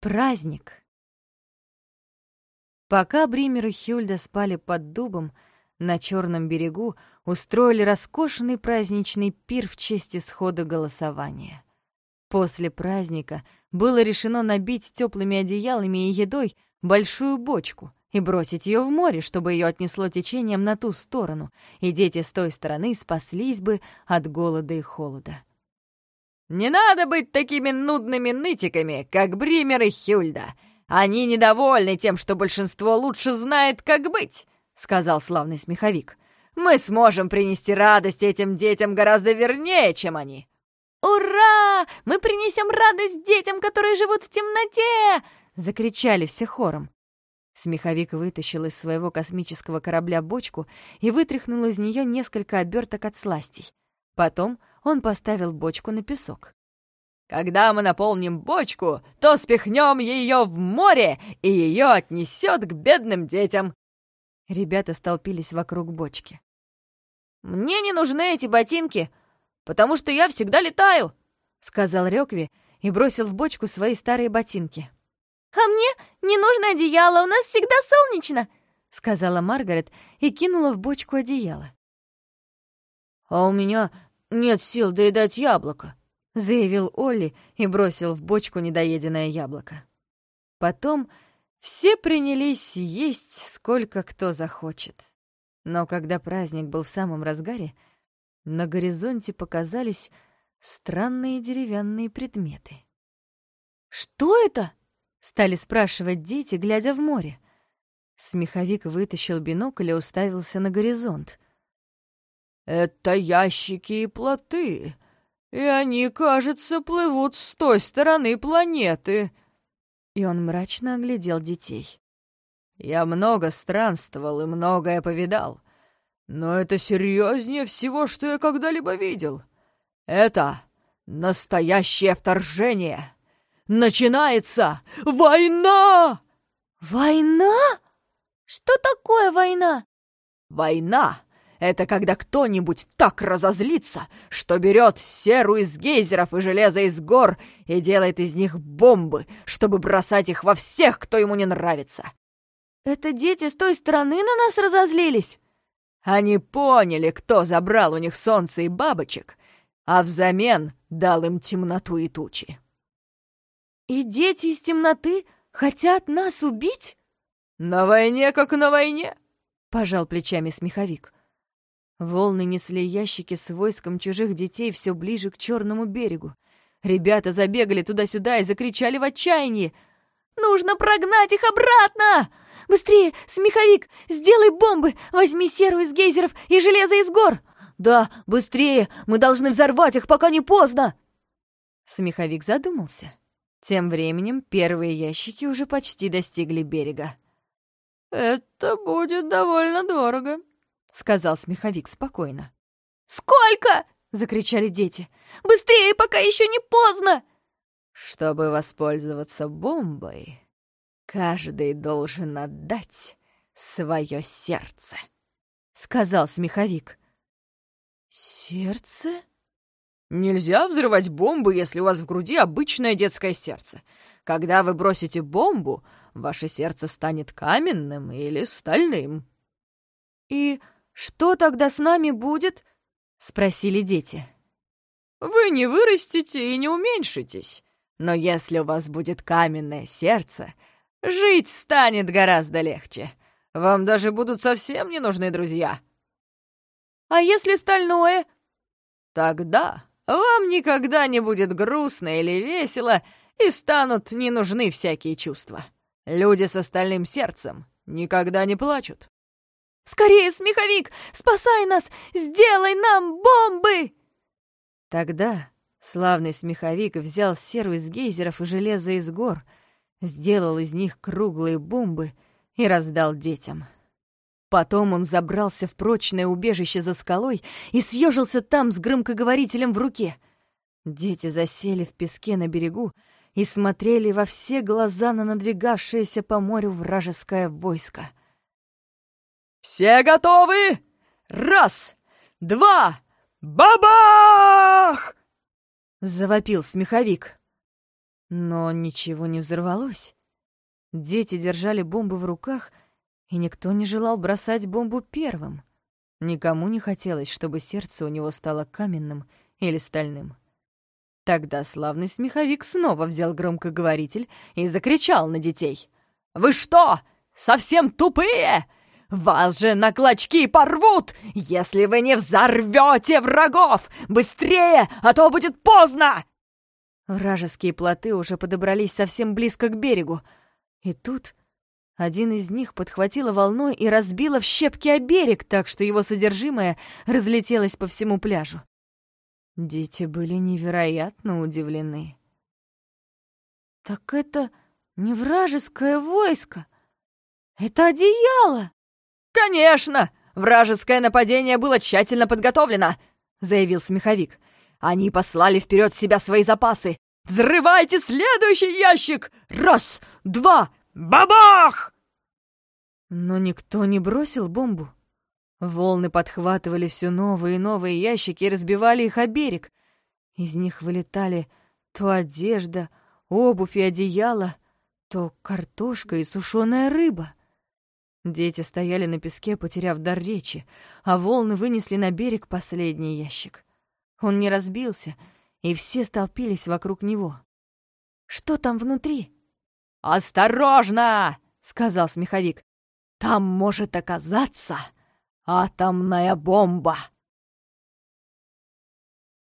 Праздник. Пока Бример и Хюльда спали под дубом, на Черном берегу устроили роскошный праздничный пир в честь исхода голосования. После праздника было решено набить теплыми одеялами и едой большую бочку и бросить ее в море, чтобы ее отнесло течением на ту сторону, и дети с той стороны спаслись бы от голода и холода. «Не надо быть такими нудными нытиками, как Бример и Хюльда. Они недовольны тем, что большинство лучше знает, как быть», — сказал славный смеховик. «Мы сможем принести радость этим детям гораздо вернее, чем они». «Ура! Мы принесем радость детям, которые живут в темноте!» — закричали все хором. Смеховик вытащил из своего космического корабля бочку и вытряхнул из нее несколько оберток от сластей. Потом он поставил бочку на песок. «Когда мы наполним бочку, то спихнем ее в море, и ее отнесет к бедным детям!» Ребята столпились вокруг бочки. «Мне не нужны эти ботинки, потому что я всегда летаю!» — сказал Рёкви и бросил в бочку свои старые ботинки. «А мне не нужно одеяло, у нас всегда солнечно!» — сказала Маргарет и кинула в бочку одеяло. «А у меня нет сил доедать яблоко», — заявил Олли и бросил в бочку недоеденное яблоко. Потом все принялись есть, сколько кто захочет. Но когда праздник был в самом разгаре, на горизонте показались странные деревянные предметы. «Что это?» — стали спрашивать дети, глядя в море. Смеховик вытащил бинокль и уставился на горизонт. «Это ящики и плоты, и они, кажется, плывут с той стороны планеты». И он мрачно оглядел детей. «Я много странствовал и многое повидал, но это серьезнее всего, что я когда-либо видел. Это настоящее вторжение. Начинается война!» «Война? Что такое война?» «Война это когда кто-нибудь так разозлится, что берет серу из гейзеров и железо из гор и делает из них бомбы, чтобы бросать их во всех, кто ему не нравится. Это дети с той стороны на нас разозлились? Они поняли, кто забрал у них солнце и бабочек, а взамен дал им темноту и тучи. И дети из темноты хотят нас убить? На войне, как на войне, пожал плечами смеховик. Волны несли ящики с войском чужих детей все ближе к черному берегу. Ребята забегали туда-сюда и закричали в отчаянии. «Нужно прогнать их обратно! Быстрее, смеховик, сделай бомбы! Возьми серу из гейзеров и железо из гор!» «Да, быстрее! Мы должны взорвать их, пока не поздно!» Смеховик задумался. Тем временем первые ящики уже почти достигли берега. «Это будет довольно дорого», — сказал смеховик спокойно. «Сколько?» — закричали дети. «Быстрее, пока еще не поздно!» «Чтобы воспользоваться бомбой, каждый должен отдать свое сердце», — сказал смеховик. «Сердце?» «Нельзя взрывать бомбы, если у вас в груди обычное детское сердце. Когда вы бросите бомбу, ваше сердце станет каменным или стальным». «И «Что тогда с нами будет?» — спросили дети. «Вы не вырастете и не уменьшитесь, но если у вас будет каменное сердце, жить станет гораздо легче. Вам даже будут совсем не нужны друзья». «А если стальное?» «Тогда вам никогда не будет грустно или весело, и станут не нужны всякие чувства. Люди с остальным сердцем никогда не плачут». Скорее, смеховик, спасай нас! Сделай нам бомбы!» Тогда славный смеховик взял серу из гейзеров и железо из гор, сделал из них круглые бомбы и раздал детям. Потом он забрался в прочное убежище за скалой и съежился там с громкоговорителем в руке. Дети засели в песке на берегу и смотрели во все глаза на надвигавшееся по морю вражеское войско. «Все готовы? Раз, два, бабах!» — завопил смеховик. Но ничего не взорвалось. Дети держали бомбы в руках, и никто не желал бросать бомбу первым. Никому не хотелось, чтобы сердце у него стало каменным или стальным. Тогда славный смеховик снова взял громкоговоритель и закричал на детей. «Вы что, совсем тупые? Вас же на клочки порвут, если вы не взорвете врагов! Быстрее, а то будет поздно!» Вражеские плоты уже подобрались совсем близко к берегу. И тут один из них подхватила волной и разбила в щепки о берег, так что его содержимое разлетелось по всему пляжу. Дети были невероятно удивлены. «Так это не вражеское войско, это одеяло!» «Конечно! Вражеское нападение было тщательно подготовлено!» — заявил смеховик. «Они послали вперед себя свои запасы! Взрывайте следующий ящик! Раз, два, бабах!» Но никто не бросил бомбу. Волны подхватывали все новые и новые ящики и разбивали их о берег. Из них вылетали то одежда, обувь и одеяло, то картошка и сушеная рыба. Дети стояли на песке, потеряв дар речи, а волны вынесли на берег последний ящик. Он не разбился, и все столпились вокруг него. «Что там внутри?» «Осторожно!» — сказал смеховик. «Там может оказаться атомная бомба!»